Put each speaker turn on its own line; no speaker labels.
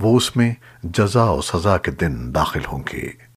وہ اس میں جزا و سزا کے دن داخل ہوں گے۔